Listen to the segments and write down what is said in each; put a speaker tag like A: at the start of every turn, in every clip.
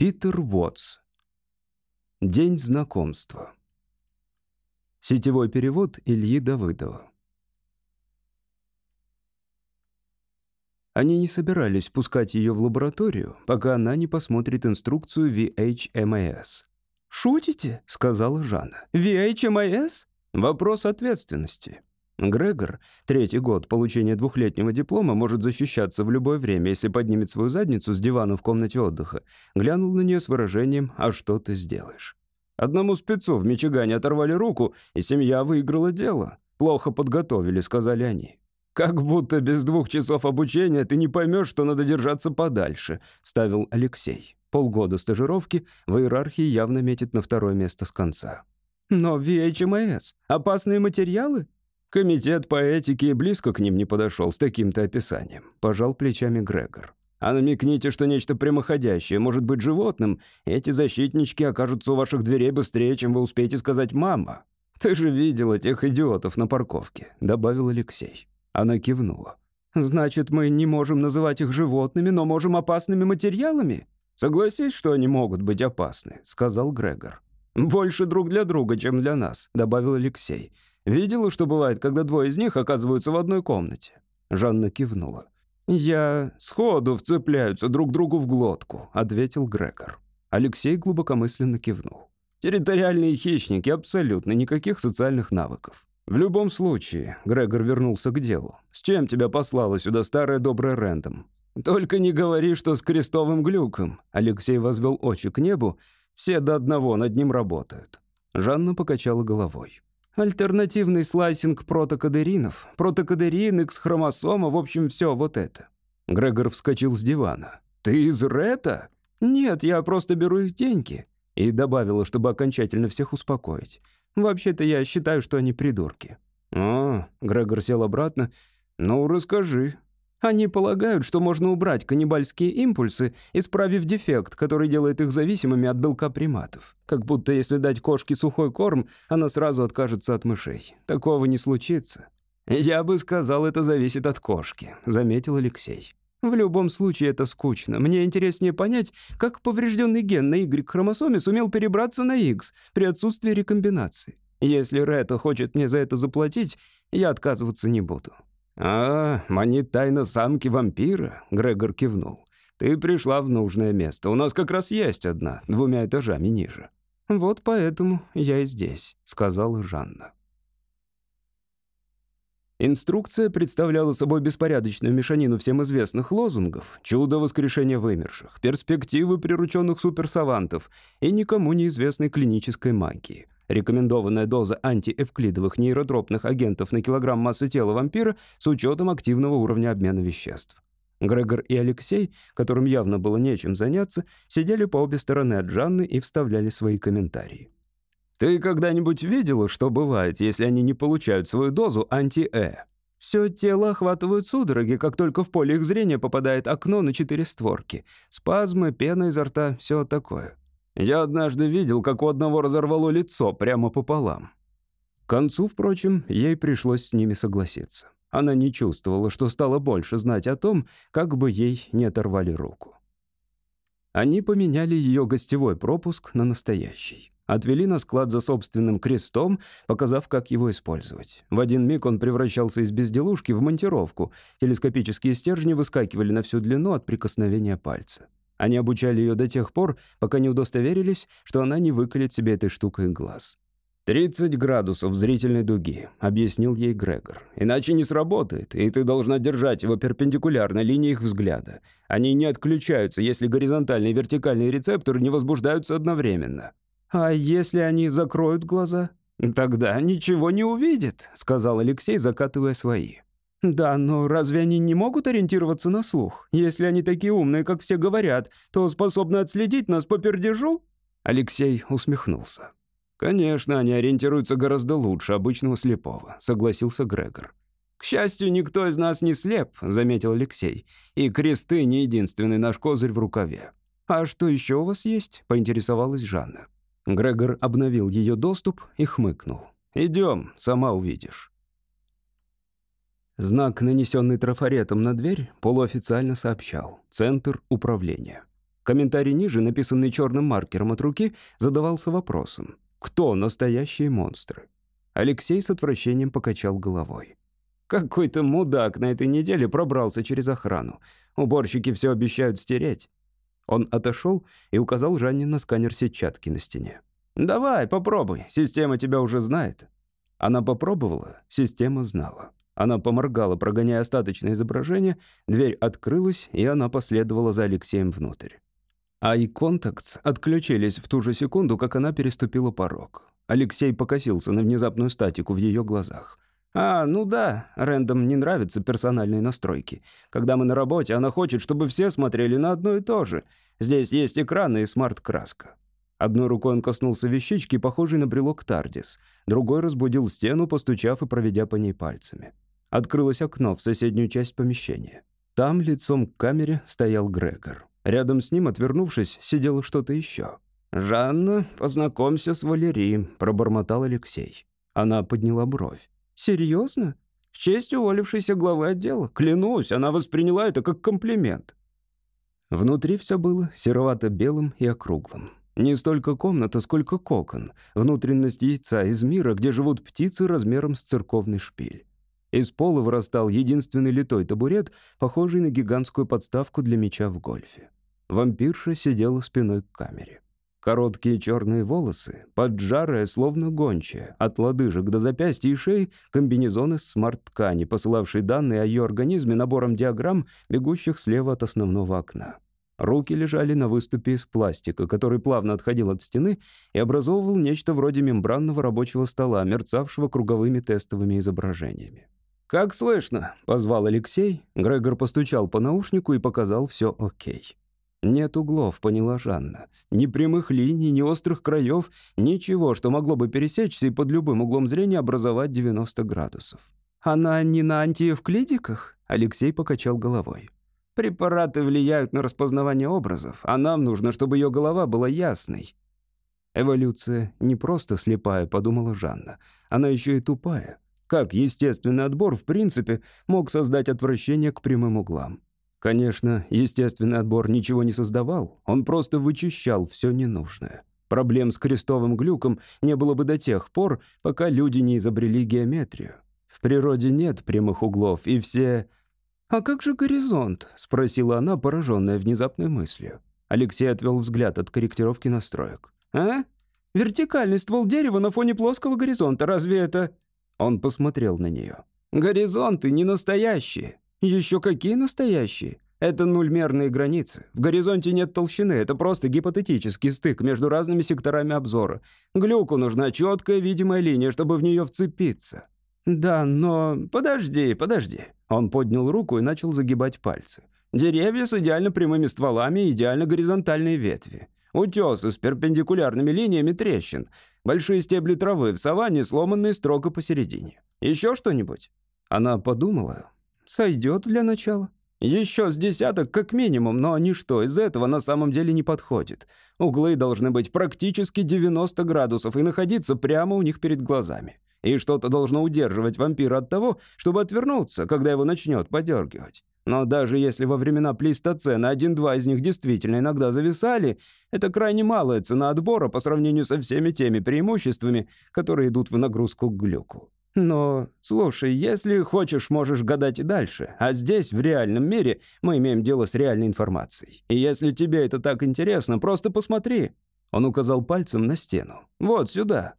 A: Питер Уотс. День знакомства. Сетевой перевод Ильи Давыдова. Они не собирались пускать ее в лабораторию, пока она не посмотрит инструкцию VHMAS.
B: «Шутите?»
A: — сказала Жанна.
B: «VHMAS?»
A: Вопрос ответственности. Грегор, третий год получения двухлетнего диплома, может защищаться в любое время, если поднимет свою задницу с дивана в комнате отдыха. Глянул на нее с выражением «А что ты сделаешь?». Одному спецу в Мичигане оторвали руку, и семья выиграла дело. Плохо подготовили, сказали они. «Как будто без двух часов обучения ты не поймешь, что надо держаться подальше», — ставил Алексей. Полгода стажировки в иерархии явно метит на второе место с конца.
B: «Но VHMS — опасные материалы?»
A: Комитет по этике близко к ним не подошел с таким-то описанием. Пожал плечами Грегор. А намекните, что нечто прямоходящее может быть животным, эти защитнички окажутся у ваших дверей быстрее, чем вы успеете сказать «мама». «Ты же видела тех идиотов на парковке», — добавил Алексей. Она кивнула.
B: «Значит, мы не можем называть их животными, но можем опасными материалами?»
A: «Согласись, что они могут быть опасны», — сказал Грегор. «Больше друг для друга, чем для нас», — добавил Алексей. Видела, что бывает, когда двое из них оказываются в одной комнате?» Жанна кивнула. «Я сходу вцепляются друг другу в глотку», — ответил Грегор. Алексей глубокомысленно кивнул. «Территориальные хищники, абсолютно никаких социальных навыков. В любом случае, Грегор вернулся к делу. С чем тебя послала сюда старая добрая Рэндом? Только не говори, что с крестовым глюком. Алексей возвел очи к небу. Все до одного над ним работают. Жанна покачала головой. Альтернативный слайсинг протокадеринов, протокадерин, X-хромосома, в общем, все вот это. Грегор вскочил с дивана. «Ты из Рета?» «Нет, я просто беру их деньги». И добавила, чтобы окончательно всех успокоить. «Вообще-то я считаю, что они придурки». «О», — Грегор сел обратно. «Ну, расскажи». Они полагают, что можно убрать каннибальские импульсы, исправив дефект, который делает их зависимыми от белка приматов. Как будто если дать кошке сухой корм, она сразу откажется от мышей. Такого не случится. «Я бы сказал, это зависит от кошки», — заметил Алексей. «В любом случае это скучно. Мне интереснее понять, как поврежденный ген на Y-хромосоме сумел перебраться на X при отсутствии рекомбинации. Если Рэта хочет мне за это заплатить, я отказываться не буду». «А, манит тайна самки вампира?» — Грегор кивнул. «Ты пришла в нужное место. У нас как раз есть одна, двумя этажами ниже». «Вот поэтому я и здесь», — сказала Жанна. Инструкция представляла собой беспорядочную мешанину всем известных лозунгов, чудо воскрешения вымерших, перспективы прирученных суперсавантов и никому неизвестной клинической магии — Рекомендованная доза антиэвклидовых нейротропных агентов на килограмм массы тела вампира с учетом активного уровня обмена веществ. Грегор и Алексей, которым явно было нечем заняться, сидели по обе стороны от Жанны и вставляли свои комментарии. «Ты когда-нибудь видела, что бывает, если они не получают свою дозу анти-э?» Все тело охватывают судороги, как только в поле их зрения попадает окно на четыре створки. Спазмы, пена изо рта, все такое. Я однажды видел, как у одного разорвало лицо прямо пополам. К концу, впрочем, ей пришлось с ними согласиться. Она не чувствовала, что стала больше знать о том, как бы ей не оторвали руку. Они поменяли ее гостевой пропуск на настоящий. Отвели на склад за собственным крестом, показав, как его использовать. В один миг он превращался из безделушки в монтировку. Телескопические стержни выскакивали на всю длину от прикосновения пальца. Они обучали ее до тех пор, пока не удостоверились, что она не выколет себе этой штукой глаз. «30 градусов зрительной дуги», — объяснил ей Грегор. «Иначе не сработает, и ты должна держать его перпендикулярно линии их взгляда. Они не отключаются, если горизонтальные и вертикальные рецепторы не возбуждаются одновременно». «А если они закроют глаза?» «Тогда ничего не увидит», — сказал Алексей, закатывая свои. «Да, но разве они не могут ориентироваться на слух? Если они такие умные, как все говорят, то способны отследить нас по пердежу?» Алексей усмехнулся. «Конечно, они ориентируются гораздо лучше обычного слепого», — согласился Грегор. «К счастью, никто из нас не слеп», — заметил Алексей. «И кресты не единственный наш козырь в рукаве». «А что еще у вас есть?» — поинтересовалась Жанна. Грегор обновил ее доступ и хмыкнул. «Идем, сама увидишь». Знак, нанесенный трафаретом на дверь, полуофициально сообщал «Центр управления». Комментарий ниже, написанный черным маркером от руки, задавался вопросом. Кто настоящие монстры? Алексей с отвращением покачал головой. Какой-то мудак на этой неделе пробрался через охрану. Уборщики все обещают стереть. Он отошел и указал Жанне на сканер сетчатки на стене. «Давай, попробуй, система тебя уже знает». Она попробовала, система знала. Она поморгала, прогоняя остаточное изображение, дверь открылась, и она последовала за Алексеем внутрь. Ай контактс отключились в ту же секунду, как она переступила порог. Алексей покосился на внезапную статику в ее глазах. «А, ну да, Рэндом не нравятся персональные настройки. Когда мы на работе, она хочет, чтобы все смотрели на одно и то же. Здесь есть экраны и смарт-краска». Одной рукой он коснулся вещички, похожей на брелок Тардис. Другой разбудил стену, постучав и проведя по ней пальцами. Открылось окно в соседнюю часть помещения. Там лицом к камере стоял Грегор. Рядом с ним, отвернувшись, сидело что-то еще. «Жанна, познакомься с Валерией», — пробормотал Алексей. Она подняла бровь. «Серьезно? В честь уволившейся главы отдела? Клянусь, она восприняла это как комплимент». Внутри все было серовато-белым и округлым. Не столько комната, сколько кокон, внутренность яйца из мира, где живут птицы размером с церковный шпиль. Из пола вырастал единственный литой табурет, похожий на гигантскую подставку для мяча в гольфе. Вампирша сидела спиной к камере. Короткие черные волосы, поджарые, словно гончая, от лодыжек до запястья и шеи, комбинезон из смарт-ткани, посылавший данные о ее организме набором диаграмм, бегущих слева от основного окна. Руки лежали на выступе из пластика, который плавно отходил от стены и образовывал нечто вроде мембранного рабочего стола, мерцавшего круговыми тестовыми изображениями. «Как слышно?» — позвал Алексей. Грегор постучал по наушнику и показал все окей. «Нет углов», — поняла Жанна. «Ни прямых линий, ни острых краев, ничего, что могло бы пересечься и под любым углом зрения образовать 90 градусов». «Она не на антиевклидиках?» — Алексей покачал головой. «Препараты влияют на распознавание образов, а нам нужно, чтобы ее голова была ясной». «Эволюция не просто слепая», — подумала Жанна. «Она еще и тупая». Как естественный отбор, в принципе, мог создать отвращение к прямым углам? Конечно, естественный отбор ничего не создавал, он просто вычищал все ненужное. Проблем с крестовым глюком не было бы до тех пор, пока люди не изобрели геометрию. В природе нет прямых углов, и все... «А как же горизонт?» — спросила она, пораженная внезапной мыслью. Алексей отвел взгляд от корректировки настроек. «А? Вертикальный ствол дерева на фоне плоского горизонта, разве это...» Он посмотрел на нее. «Горизонты не настоящие». «Еще какие настоящие?» Это нульмерные границы. В горизонте нет толщины, это просто гипотетический стык между разными секторами обзора. Глюку нужна четкая видимая линия, чтобы в нее вцепиться. Да, но... Подожди, подожди. Он поднял руку и начал загибать пальцы. Деревья с идеально прямыми стволами и идеально горизонтальные ветви. Утесы с перпендикулярными линиями трещин. Большие стебли травы в саванне, сломанные строго посередине. Еще что-нибудь?» Она подумала. «Сойдет для начала». Еще с десяток как минимум, но ничто из этого на самом деле не подходит. Углы должны быть практически 90 градусов и находиться прямо у них перед глазами. И что-то должно удерживать вампира от того, чтобы отвернуться, когда его начнет подергивать. Но даже если во времена плейстоцена один-два из них действительно иногда зависали, это крайне малая цена отбора по сравнению со всеми теми преимуществами, которые идут в нагрузку к глюку. Но, слушай, если хочешь, можешь гадать и дальше. А здесь, в реальном мире, мы имеем дело с реальной информацией. И если тебе это так интересно, просто посмотри. Он указал пальцем на стену. Вот сюда.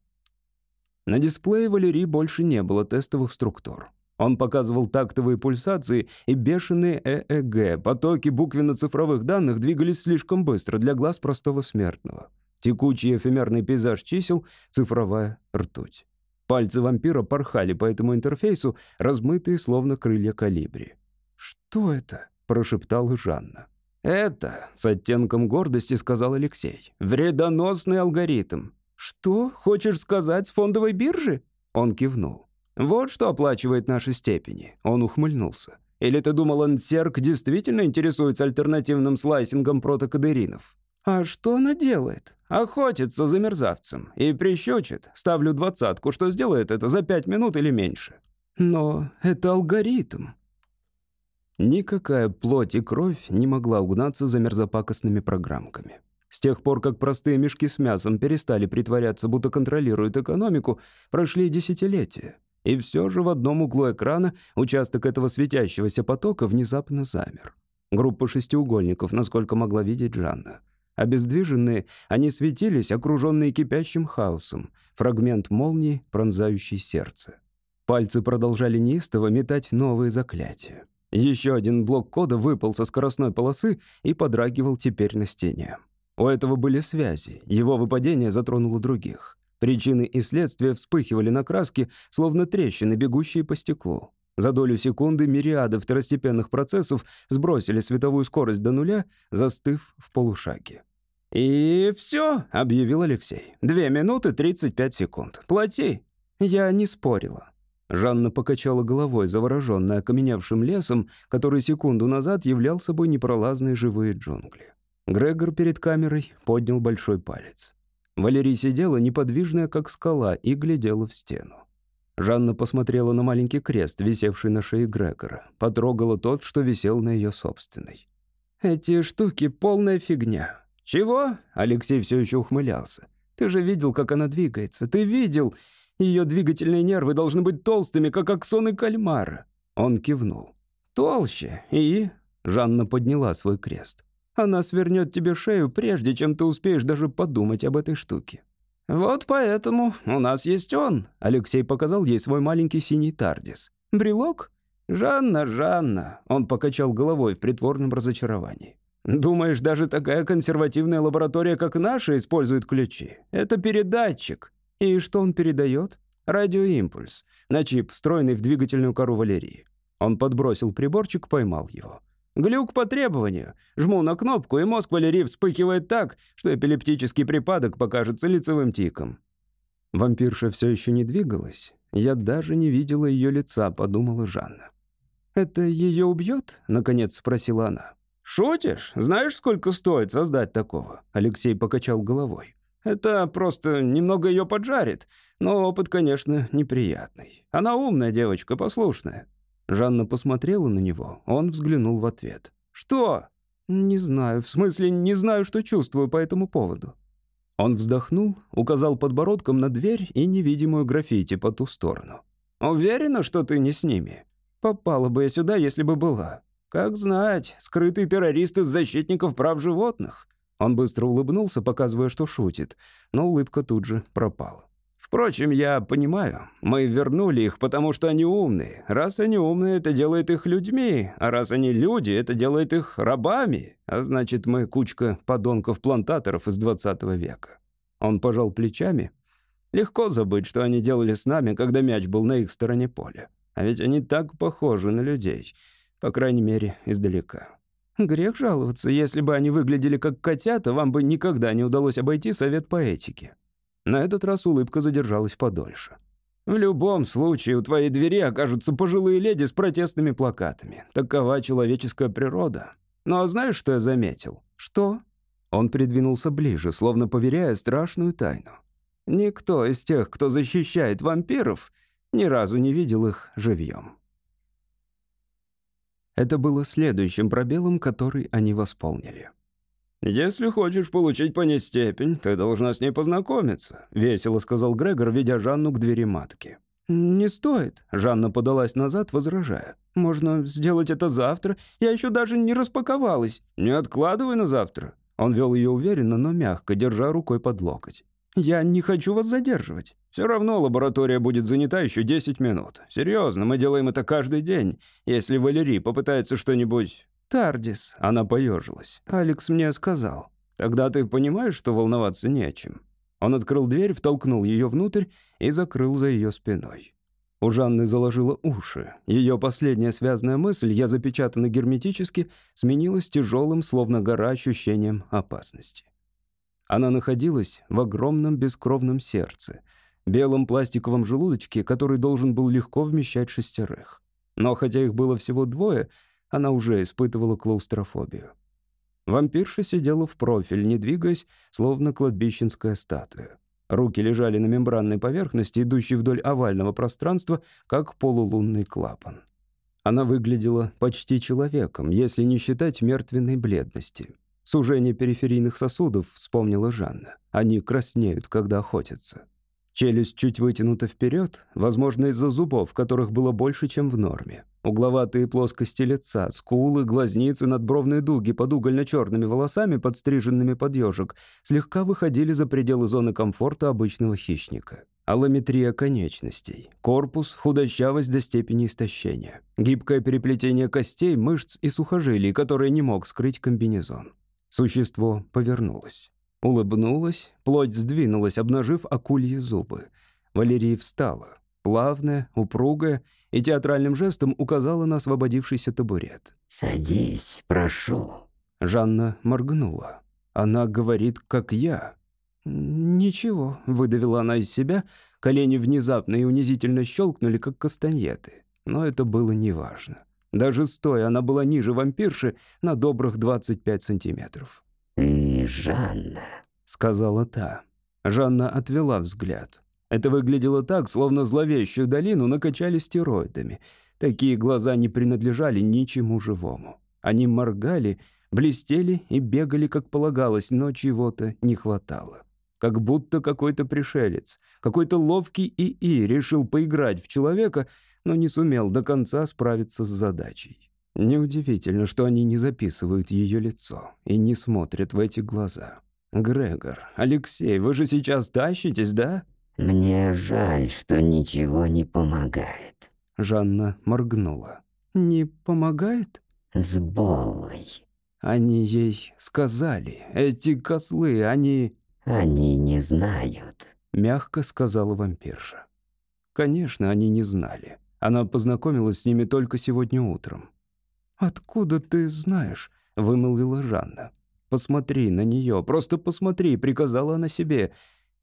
A: На дисплее Валерии больше не было тестовых структур. Он показывал тактовые пульсации и бешеные ЭЭГ. Потоки буквенно-цифровых данных двигались слишком быстро для глаз простого смертного. Текучий эфемерный пейзаж чисел, цифровая ртуть. Пальцы вампира порхали по этому интерфейсу, размытые, словно крылья калибри. «Что это?» — прошептала Жанна. «Это», — с оттенком гордости сказал Алексей, — «вредоносный алгоритм». «Что? Хочешь сказать, с фондовой биржи?» Он кивнул. «Вот что оплачивает наши степени», — он ухмыльнулся. «Или ты думал, Ансерк действительно интересуется альтернативным слайсингом протокадеринов?» «А что она делает?» «Охотится за мерзавцем. И прищучит. Ставлю двадцатку, что сделает это за пять минут или меньше». «Но это алгоритм». Никакая плоть и кровь не могла угнаться за мерзопакостными программками. С тех пор, как простые мешки с мясом перестали притворяться, будто контролируют экономику, прошли десятилетия. И все же в одном углу экрана участок этого светящегося потока внезапно замер. Группа шестиугольников, насколько могла видеть Жанна. Обездвиженные, они светились, окруженные кипящим хаосом. Фрагмент молнии, пронзающий сердце. Пальцы продолжали неистово метать новые заклятия. Еще один блок кода выпал со скоростной полосы и подрагивал теперь на стене. У этого были связи, его выпадение затронуло других. Причины и следствия вспыхивали на краске, словно трещины, бегущие по стеклу. За долю секунды мириады второстепенных процессов сбросили световую скорость до нуля, застыв в полушаге. «И все», — объявил Алексей. «Две минуты тридцать пять секунд. Плати». Я не спорила. Жанна покачала головой, завороженная окаменевшим лесом, который секунду назад являл собой непролазные живые джунгли. Грегор перед камерой поднял большой палец. Валерий сидела неподвижная, как скала, и глядела в стену. Жанна посмотрела на маленький крест, висевший на шее Грегора, потрогала тот, что висел на ее собственной. «Эти штуки — полная фигня». «Чего?» — Алексей все еще ухмылялся. «Ты же видел, как она двигается. Ты видел. Ее двигательные нервы должны быть толстыми, как аксоны кальмара». Он кивнул. «Толще. И...» — Жанна подняла свой крест. «Она свернет тебе шею, прежде чем ты успеешь даже подумать об этой штуке». «Вот поэтому у нас есть он», — Алексей показал ей свой маленький синий тардис. «Брелок?» «Жанна, Жанна», — он покачал головой в притворном разочаровании. «Думаешь, даже такая консервативная лаборатория, как наша, использует ключи? Это передатчик. И что он передает? Радиоимпульс. На чип, встроенный в двигательную кору Валерии. Он подбросил приборчик, поймал его. Глюк по требованию. Жму на кнопку, и мозг Валерии вспыхивает так, что эпилептический припадок покажется лицевым тиком. Вампирша все еще не двигалась. Я даже не видела ее лица, подумала Жанна. «Это ее убьет?» — наконец спросила она. «Шутишь? Знаешь, сколько стоит создать такого?» Алексей покачал головой. Это просто немного ее поджарит, но опыт, конечно, неприятный. Она умная девочка, послушная». Жанна посмотрела на него, он взглянул в ответ. «Что?» «Не знаю, в смысле, не знаю, что чувствую по этому поводу». Он вздохнул, указал подбородком на дверь и невидимую граффити по ту сторону. «Уверена, что ты не с ними? Попала бы я сюда, если бы была. Как знать, скрытый террорист из защитников прав животных. Он быстро улыбнулся, показывая, что шутит, но улыбка тут же пропала. Впрочем, я понимаю, мы вернули их, потому что они умные. Раз они умные, это делает их людьми, а раз они люди, это делает их рабами. А значит, мы кучка подонков-плантаторов из 20 века. Он пожал плечами. Легко забыть, что они делали с нами, когда мяч был на их стороне поля. А ведь они так похожи на людей, по крайней мере, издалека. Грех жаловаться, если бы они выглядели как котята, вам бы никогда не удалось обойти совет по этике. На этот раз улыбка задержалась подольше. В любом случае, у твоей двери окажутся пожилые леди с протестными плакатами. Такова человеческая природа. Но знаешь, что я заметил? Что? Он придвинулся ближе, словно поверяя страшную тайну. Никто из тех, кто защищает вампиров, ни разу не видел их живьем. Это было следующим пробелом, который они восполнили. «Если хочешь получить по ней степень, ты должна с ней познакомиться», — весело сказал Грегор, ведя Жанну к двери матки. «Не стоит», — Жанна подалась назад, возражая. «Можно сделать это завтра. Я еще даже не распаковалась». «Не откладывай на завтра». Он вел ее уверенно, но мягко, держа рукой под локоть. «Я не хочу вас задерживать». «Все равно лаборатория будет занята еще 10 минут. Серьезно, мы делаем это каждый день. Если Валерий попытается что-нибудь...» «Тардис», — она поежилась. «Алекс мне сказал». «Тогда ты понимаешь, что волноваться не о чем». Он открыл дверь, втолкнул ее внутрь и закрыл за ее спиной. У Жанны заложила уши. Ее последняя связанная мысль, я запечатана герметически, сменилась тяжелым, словно гора, ощущением опасности. Она находилась в огромном бескровном сердце, белом пластиковом желудочке, который должен был легко вмещать шестерых. Но хотя их было всего двое, она уже испытывала клаустрофобию. Вампирша сидела в профиль, не двигаясь, словно кладбищенская статуя. Руки лежали на мембранной поверхности, идущей вдоль овального пространства, как полулунный клапан. Она выглядела почти человеком, если не считать мертвенной бледности. Сужение периферийных сосудов, вспомнила Жанна. Они краснеют, когда охотятся. Челюсть чуть вытянута вперед, возможно, из-за зубов, которых было больше, чем в норме. Угловатые плоскости лица, скулы, глазницы, надбровные дуги под угольно-черными волосами, подстриженными под ежик, слегка выходили за пределы зоны комфорта обычного хищника. Аллометрия конечностей, корпус, худощавость до степени истощения, гибкое переплетение костей, мышц и сухожилий, которое не мог скрыть комбинезон. Существо повернулось. Улыбнулась, плоть сдвинулась, обнажив акульи зубы. Валерия встала, плавная, упругая, и театральным жестом указала на освободившийся табурет.
C: «Садись, прошу».
A: Жанна моргнула. «Она говорит, как я».
B: «Ничего», —
A: выдавила она из себя, колени внезапно и унизительно щелкнули, как кастаньеты. Но это было неважно. Даже стоя она была ниже вампирши на добрых 25 сантиметров.
C: «Ты Жанна», —
A: сказала та. Жанна отвела взгляд. Это выглядело так, словно зловещую долину накачали стероидами. Такие глаза не принадлежали ничему живому. Они моргали, блестели и бегали, как полагалось, но чего-то не хватало. Как будто какой-то пришелец, какой-то ловкий ИИ решил поиграть в человека, но не сумел до конца справиться с задачей. Неудивительно, что они не записывают ее лицо и не смотрят в эти глаза. «Грегор, Алексей, вы же сейчас тащитесь, да?»
C: «Мне жаль, что ничего не помогает».
A: Жанна моргнула.
B: «Не помогает?»
C: «С Боллой».
A: Они ей сказали. Эти козлы, они...
C: «Они не знают», —
A: мягко сказала вампирша. Конечно, они не знали. Она познакомилась с ними только сегодня утром.
B: «Откуда ты знаешь?» — вымолвила Жанна.
A: «Посмотри на нее, просто посмотри», — приказала она себе,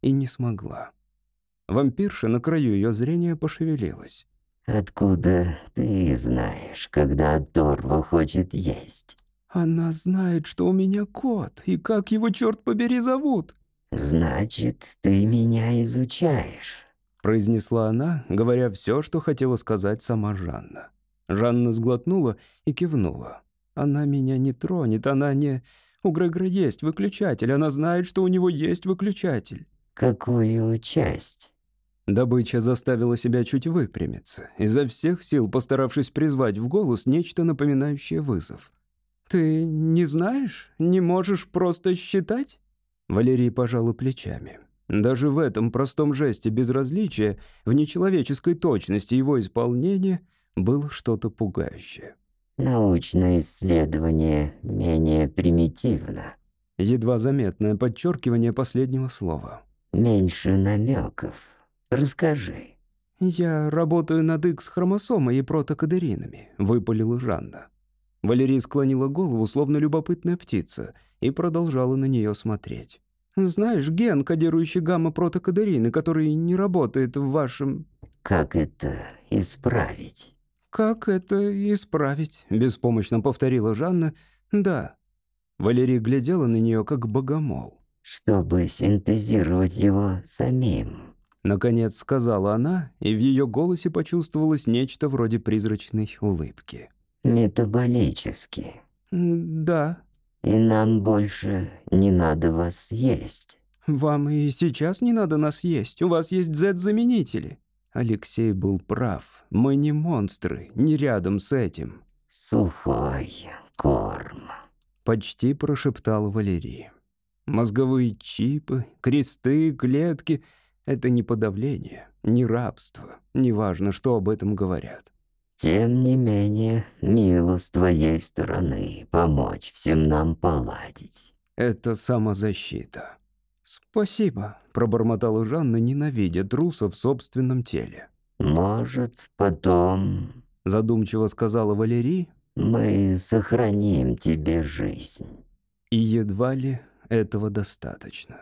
A: и не смогла. Вампирша на краю ее зрения пошевелилась.
C: «Откуда ты знаешь, когда Торва хочет есть?»
B: «Она знает, что у меня кот, и как его, черт побери, зовут?»
C: «Значит, ты меня изучаешь», —
A: произнесла она, говоря все, что хотела сказать сама Жанна. Жанна сглотнула и кивнула. «Она меня не тронет, она не... У Грегора есть выключатель, она знает, что у него есть выключатель».
C: «Какую часть?»
A: Добыча заставила себя чуть выпрямиться, изо всех сил постаравшись призвать в голос нечто напоминающее вызов.
B: «Ты не знаешь? Не можешь просто считать?»
A: Валерий пожала плечами. Даже в этом простом жесте безразличия, в нечеловеческой точности его исполнения — было что-то пугающее.
C: «Научное исследование менее примитивно».
A: Едва заметное подчеркивание последнего слова.
C: «Меньше намеков. Расскажи».
B: «Я работаю над X-хромосомой и протокадеринами», — выпалила Жанна.
A: Валерия склонила голову, словно любопытная птица, и продолжала на нее смотреть.
B: «Знаешь, ген, кодирующий гамма-протокадерины, который не работает в вашем...»
C: «Как это исправить?»
B: «Как это исправить?» — беспомощно повторила Жанна. «Да».
A: Валерия глядела на нее как богомол.
C: «Чтобы синтезировать его самим».
A: Наконец сказала она, и в ее голосе почувствовалось нечто вроде призрачной улыбки.
C: «Метаболически».
B: «Да».
C: «И нам больше не надо вас есть».
B: «Вам и сейчас не надо нас есть. У вас есть Z-заменители».
A: Алексей был прав. Мы не монстры, не рядом с этим.
C: «Сухой корм», —
A: почти прошептал Валерий. Мозговые чипы, кресты, клетки — это не подавление, не рабство. Неважно, что об этом говорят.
C: «Тем не менее, мило с твоей стороны помочь всем нам поладить».
A: Это самозащита.
B: «Спасибо», —
A: пробормотала Жанна, ненавидя труса в собственном теле.
C: «Может, потом...»
A: — задумчиво сказала Валерий.
C: «Мы сохраним тебе жизнь».
A: И едва ли этого достаточно.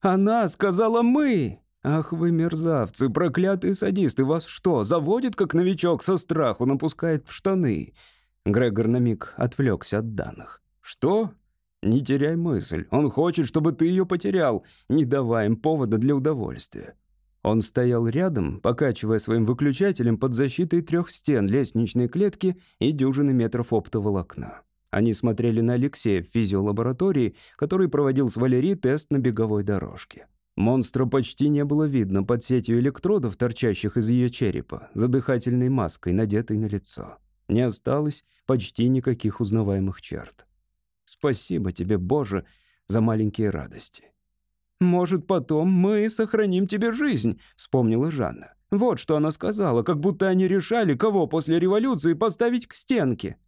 B: «Она сказала «мы». Ах вы мерзавцы, проклятые садисты, вас что, заводит, как новичок со страху напускает в штаны?»
A: Грегор на миг отвлекся от данных. «Что? Не теряй мысль. Он хочет, чтобы ты ее потерял. Не давай им повода для удовольствия. Он стоял рядом, покачивая своим выключателем под защитой трех стен лестничной клетки и дюжины метров оптоволокна. Они смотрели на Алексея в физиолаборатории, который проводил с Валерией тест на беговой дорожке. Монстра почти не было видно под сетью электродов, торчащих из ее черепа, за дыхательной маской, надетой на лицо. Не осталось почти никаких узнаваемых черт. Спасибо тебе, Боже, за маленькие радости. «Может, потом мы сохраним тебе жизнь», — вспомнила Жанна. Вот что она сказала, как будто они решали, кого после революции поставить к стенке.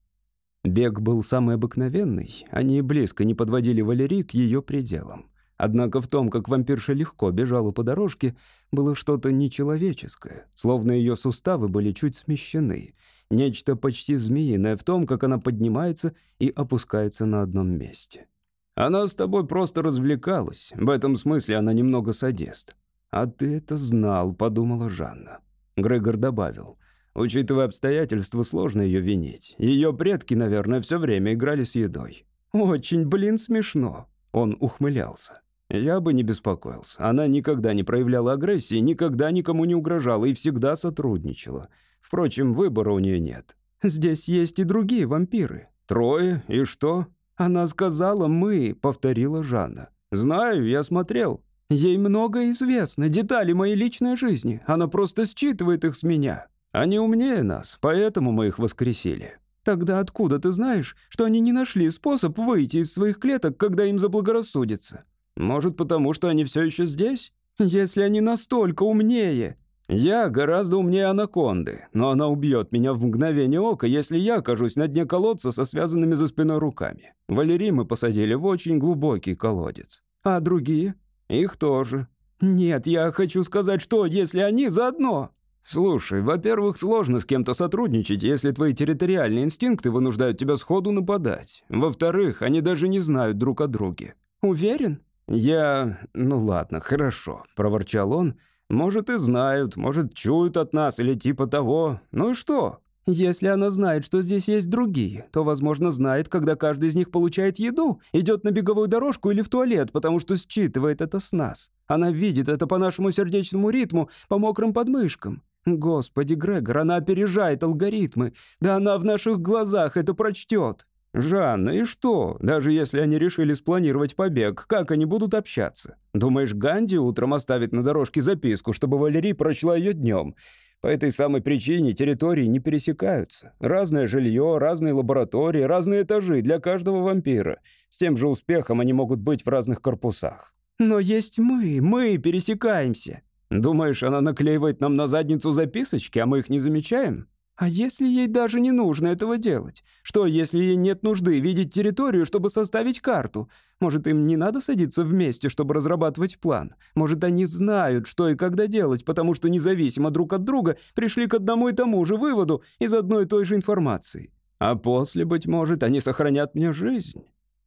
A: Бег был самый обыкновенный, они близко не подводили Валерий к ее пределам. Однако в том, как вампирша легко бежала по дорожке, было что-то нечеловеческое, словно ее суставы были чуть смещены. Нечто почти змеиное в том, как она поднимается и опускается на одном месте. Она с тобой просто развлекалась. В этом смысле она немного садист. «А ты это знал», — подумала Жанна. Грегор добавил. «Учитывая обстоятельства, сложно ее винить. Ее предки, наверное, все время играли с едой». «Очень, блин, смешно». Он ухмылялся. Я бы не беспокоился. Она никогда не проявляла агрессии, никогда никому не угрожала и всегда сотрудничала. Впрочем, выбора у нее нет. Здесь есть и другие вампиры. Трое, и что? Она сказала «мы», — повторила Жанна. Знаю, я смотрел. Ей много известно, детали моей личной жизни. Она просто считывает их с меня. Они умнее нас, поэтому мы их воскресили. Тогда откуда ты знаешь, что они не нашли способ выйти из своих клеток, когда им заблагорассудится? Может, потому что они все еще здесь? Если они настолько умнее. Я гораздо умнее анаконды, но она убьет меня в мгновение ока, если я окажусь на дне колодца со связанными за спиной руками. Валерий мы посадили в очень глубокий колодец. А другие? Их тоже. Нет, я хочу сказать, что, если они заодно? Слушай, во-первых, сложно с кем-то сотрудничать, если твои территориальные инстинкты вынуждают тебя сходу нападать. Во-вторых, они даже не знают друг о друге. Уверен? «Я... ну ладно, хорошо», — проворчал он. «Может, и знают, может, чуют от нас или типа того. Ну и что? Если она знает, что здесь есть другие, то, возможно, знает, когда каждый из них получает еду, идет на беговую дорожку или в туалет, потому что считывает это с нас. Она видит это по нашему сердечному ритму, по мокрым подмышкам. Господи, Грегор, она опережает алгоритмы. Да она в наших глазах это прочтет. «Жанна, и что? Даже если они решили спланировать побег, как они будут общаться? Думаешь, Ганди утром оставит на дорожке записку, чтобы Валерий прочла ее днем? По этой самой причине территории не пересекаются. Разное жилье, разные лаборатории, разные этажи для каждого вампира. С тем же успехом они могут быть в разных корпусах. Но есть мы, мы пересекаемся. Думаешь, она наклеивает нам на задницу записочки, а мы их не замечаем? А если ей даже не нужно этого делать? Что, если ей нет нужды видеть территорию, чтобы составить карту? Может, им не надо садиться вместе, чтобы разрабатывать план? Может, они знают, что и когда делать, потому что независимо друг от друга пришли к одному и тому же выводу из одной и той же информации? А после, быть может, они сохранят мне жизнь?»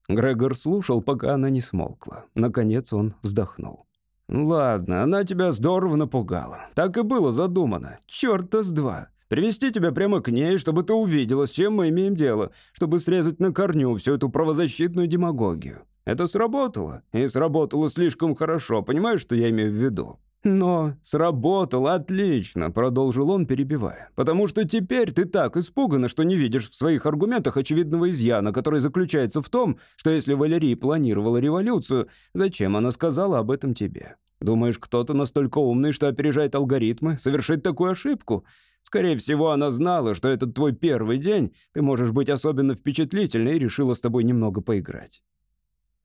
A: Грегор слушал, пока она не смолкла. Наконец он вздохнул. «Ладно, она тебя здорово напугала. Так и было задумано. Чёрта с два. Привести тебя прямо к ней, чтобы ты увидела, с чем мы имеем дело, чтобы срезать на корню всю эту правозащитную демагогию. Это сработало, и сработало слишком хорошо, понимаешь, что я имею в виду? «Но сработало отлично», — продолжил он, перебивая. «Потому что теперь ты так испугана, что не видишь в своих аргументах очевидного изъяна, который заключается в том, что если Валерий планировала революцию, зачем она сказала об этом тебе? Думаешь, кто-то настолько умный, что опережает алгоритмы, совершит такую ошибку? Скорее всего, она знала, что этот твой первый день, ты можешь быть особенно впечатлительной и решила с тобой немного поиграть.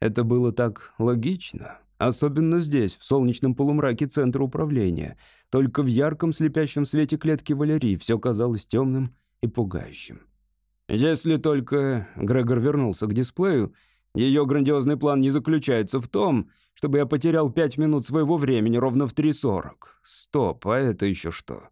A: Это было так логично, особенно здесь, в солнечном полумраке центра управления. Только в ярком слепящем свете клетки Валерии все казалось темным и пугающим. Если только Грегор вернулся к дисплею, ее грандиозный план не заключается в том, чтобы я потерял пять минут своего времени ровно в 3.40. Стоп, а это еще что?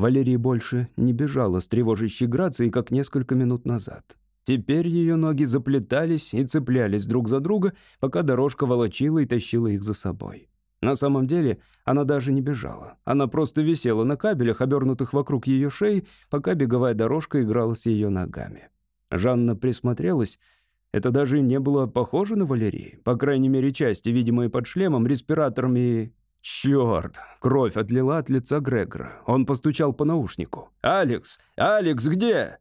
A: Валерия больше не бежала с тревожащей грацией, как несколько минут назад. Теперь ее ноги заплетались и цеплялись друг за друга, пока дорожка волочила и тащила их за собой. На самом деле она даже не бежала. Она просто висела на кабелях, обернутых вокруг ее шеи, пока беговая дорожка играла с ее ногами. Жанна присмотрелась. Это даже не было похоже на Валерии. По крайней мере, части, видимые под шлемом, респиратором и Черт! Кровь отлила от лица Грегора. Он постучал по наушнику. «Алекс! Алекс, где?»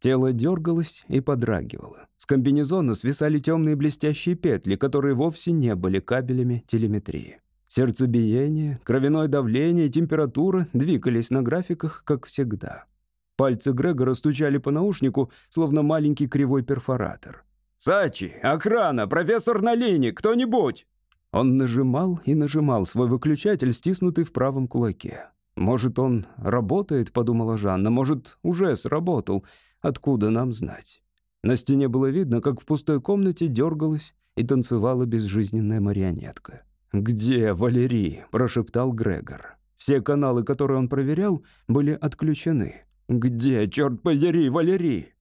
A: Тело дергалось и подрагивало. С комбинезона свисали темные блестящие петли, которые вовсе не были кабелями телеметрии. Сердцебиение, кровяное давление и температура двигались на графиках, как всегда. Пальцы Грегора стучали по наушнику, словно маленький кривой перфоратор. «Сачи! Охрана! Профессор на линии! Кто-нибудь!» Он нажимал и нажимал свой выключатель, стиснутый в правом кулаке. «Может, он работает?» — подумала Жанна. «Может, уже сработал? Откуда нам знать?» На стене было видно, как в пустой комнате дергалась и танцевала безжизненная марионетка. «Где Валерий?» — прошептал Грегор. Все каналы, которые он проверял, были отключены. «Где, черт подери, Валерий?»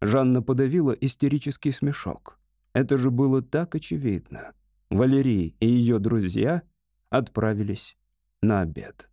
A: Жанна подавила истерический смешок. Это же было так очевидно. Валерий и ее друзья отправились на обед.